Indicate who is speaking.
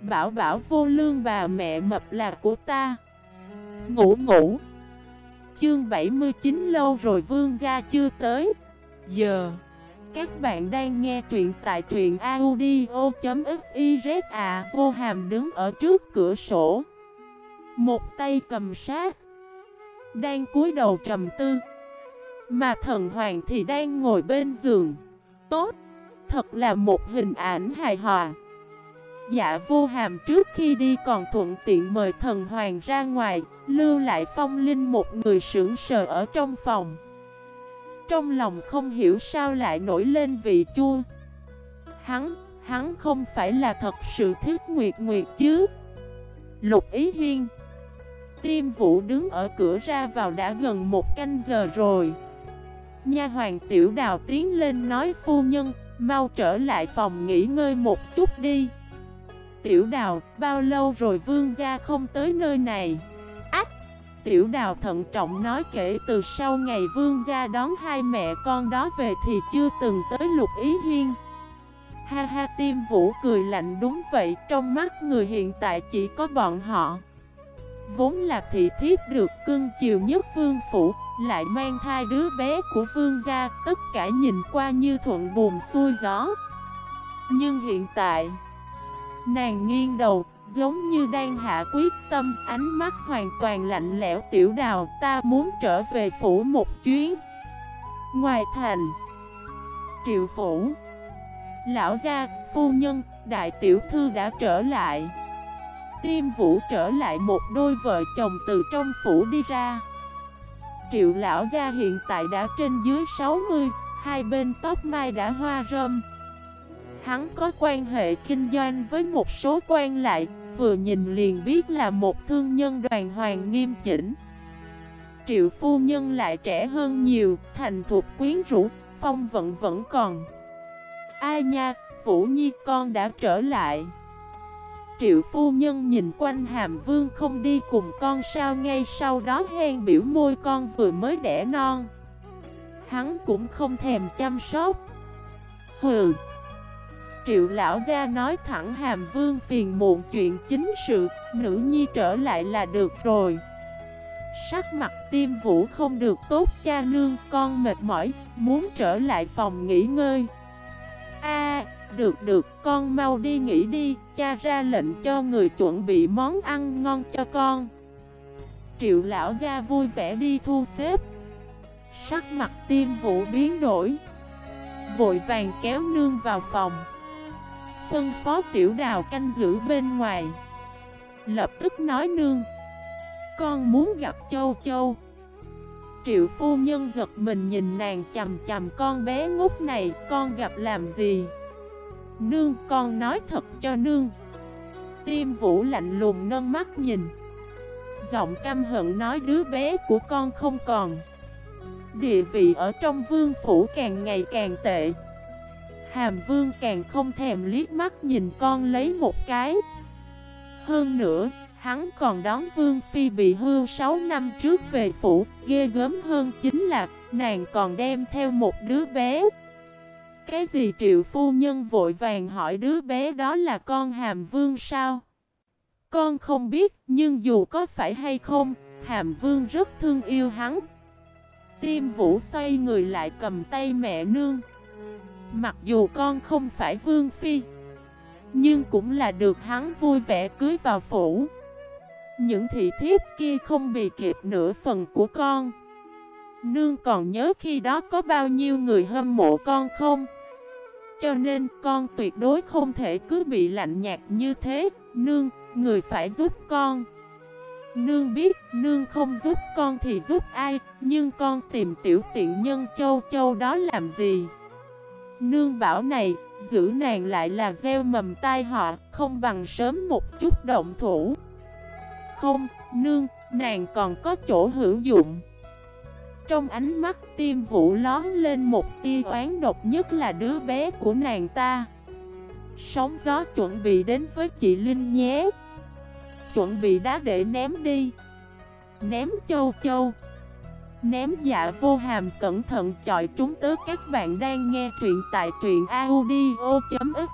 Speaker 1: Bảo bảo vô lương bà mẹ mập là của ta. Ngủ ngủ. Chương 79 lâu rồi vương gia chưa tới. Giờ, Các bạn đang nghe truyện tại truyện audio.xyz à Vô hàm đứng ở trước cửa sổ. Một tay cầm sát, Đang cúi đầu trầm tư. Mà thần hoàng thì đang ngồi bên giường. Tốt, Thật là một hình ảnh hài hòa. Dạ vô hàm trước khi đi còn thuận tiện mời thần hoàng ra ngoài Lưu lại phong linh một người sững sờ ở trong phòng. Trong lòng không hiểu sao lại nổi lên vị chua. Hắn, hắn không phải là thật sự thích Nguyệt Nguyệt chứ? Lục Ý Hiên. Tiêm Vũ đứng ở cửa ra vào đã gần một canh giờ rồi. Nha hoàng tiểu đào tiến lên nói phu nhân Mau trở lại phòng nghỉ ngơi một chút đi. Tiểu đào, bao lâu rồi vương gia không tới nơi này? Ách! Tiểu đào thận trọng nói kể từ sau ngày vương gia đón hai mẹ con đó về thì chưa từng tới lục ý hiên. Ha ha tiêm vũ cười lạnh đúng vậy, trong mắt người hiện tại chỉ có bọn họ. Vốn là thị thiếp được cưng chiều nhất vương phủ, lại mang thai đứa bé của vương gia, tất cả nhìn qua như thuận buồm xuôi gió. Nhưng hiện tại... Nàng nghiêng đầu, giống như đang hạ quyết tâm, ánh mắt hoàn toàn lạnh lẽo tiểu đào, ta muốn trở về phủ một chuyến. Ngoài thành, triệu phủ, lão gia, phu nhân, đại tiểu thư đã trở lại. Tiêm vũ trở lại một đôi vợ chồng từ trong phủ đi ra. Triệu lão gia hiện tại đã trên dưới 60, hai bên tóc mai đã hoa râm. Hắn có quan hệ kinh doanh với một số quan lại, vừa nhìn liền biết là một thương nhân đoàn hoàng nghiêm chỉnh. Triệu phu nhân lại trẻ hơn nhiều, thành thục quyến rũ, phong vận vẫn còn. Ai nha, Vũ Nhi con đã trở lại. Triệu phu nhân nhìn quanh hàm vương không đi cùng con sao ngay sau đó hen biểu môi con vừa mới đẻ non. Hắn cũng không thèm chăm sóc. Hừ. Triệu lão gia nói thẳng hàm vương phiền muộn chuyện chính sự, nữ nhi trở lại là được rồi. Sắc mặt tiêm vũ không được tốt cha nương con mệt mỏi, muốn trở lại phòng nghỉ ngơi. A, được được con mau đi nghỉ đi, cha ra lệnh cho người chuẩn bị món ăn ngon cho con. Triệu lão gia vui vẻ đi thu xếp. Sắc mặt tiêm vũ biến đổi. Vội vàng kéo nương vào phòng. Phân phó tiểu đào canh giữ bên ngoài. Lập tức nói nương, Con muốn gặp châu châu. Triệu phu nhân giật mình nhìn nàng chầm chầm con bé ngốc này, Con gặp làm gì? Nương, con nói thật cho nương. Tiêm vũ lạnh lùng nâng mắt nhìn. Giọng căm hận nói, đứa bé của con không còn. Địa vị ở trong vương phủ càng ngày càng tệ. Hàm vương càng không thèm liếc mắt nhìn con lấy một cái. Hơn nữa, hắn còn đón vương phi bị hưu 6 năm trước về phủ Ghê gớm hơn chính là nàng còn đem theo một đứa bé. Cái gì triệu phu nhân vội vàng hỏi đứa bé đó là con hàm vương sao? Con không biết nhưng dù có phải hay không Hàm vương rất thương yêu hắn. Tiêm vũ xoay người lại cầm tay mẹ nương. Mặc dù con không phải vương phi Nhưng cũng là được hắn vui vẻ cưới vào phủ Những thị thiếp kia không bị kịp nửa phần của con Nương còn nhớ khi đó có bao nhiêu người hâm mộ con không? Cho nên con tuyệt đối không thể cứ bị lạnh nhạt như thế Nương, người phải giúp con Nương biết, nương không giúp con thì giúp ai Nhưng con tìm tiểu tiện nhân châu châu đó làm gì? Nương bảo này, giữ nàng lại là gieo mầm tai họa, không bằng sớm một chút động thủ. Không, nương, nàng còn có chỗ hữu dụng. Trong ánh mắt tiêm vũ lón lên một tia oán độc nhất là đứa bé của nàng ta. Sóng gió chuẩn bị đến với chị Linh nhé. Chuẩn bị đá để ném đi. Ném châu châu. Ném dạ vô hàm cẩn thận chọi chúng tớ. Các bạn đang nghe truyện tại truyện audio.fif